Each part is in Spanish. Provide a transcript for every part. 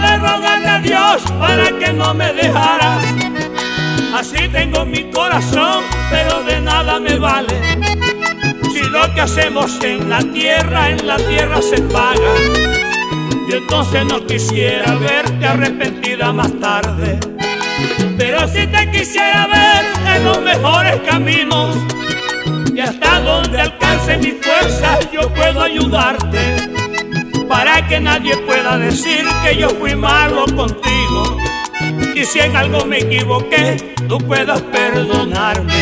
de rogarle a Dios para que no me dejara. Así tengo mi corazón, pero de nada me vale. Si lo que hacemos en la tierra, en la tierra se paga. Y entonces no quisiera verte arrepentida más tarde. Pero si te quisiera ver en los mejores caminos y hasta donde alcance mi fuerza yo puedo ayudarte que nadie pueda decir que yo fui malo contigo. Y si en algo me equivoqué tú puedas perdonarme.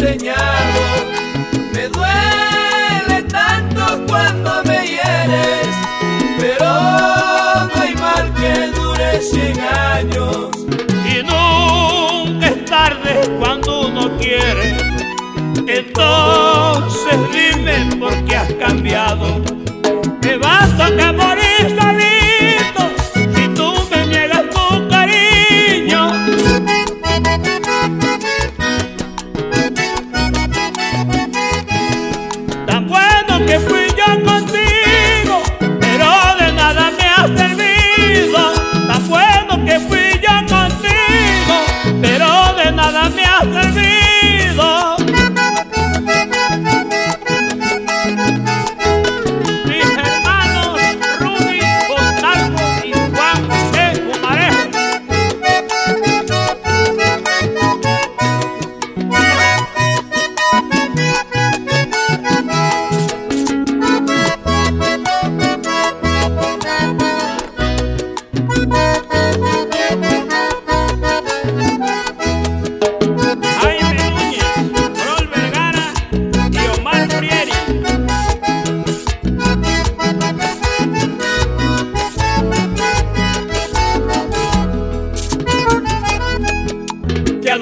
Me dure cien años. Y nunca es tarde cuando uno quiere. Entonces dime por qué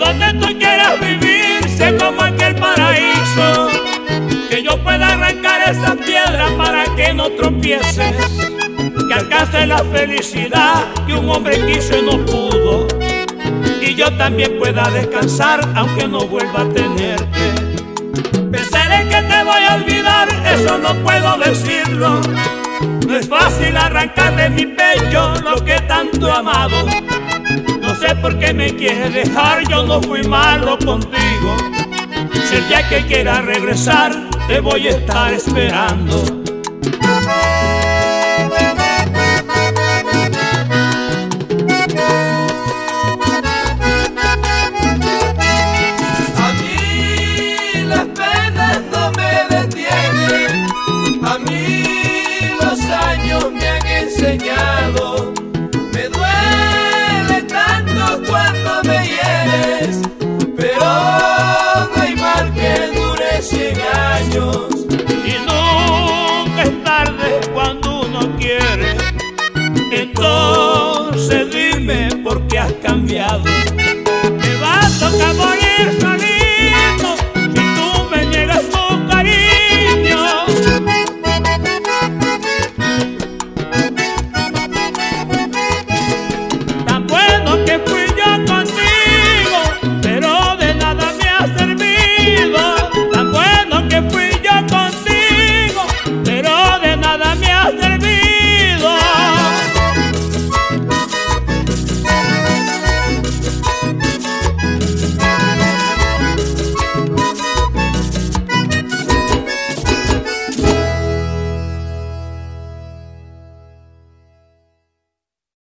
donde tú quieras vivir sea como aquel paraíso. Que yo pueda arrancar esa piedra para que no tropieces. Que alcance la felicidad que un hombre quiso y no pudo y yo también pueda descansar aunque no vuelva a tenerte. Pensar en que te voy a olvidar, eso no puedo decirlo. No es fácil arrancar de mi pecho lo que tanto he amado. Sé por qué me quieres dejar, yo no fui malo contigo. Si el día que quieras regresar, te voy a estar esperando. A mí las penas no me detienen, a mí Entonces dime por qué has cambiado.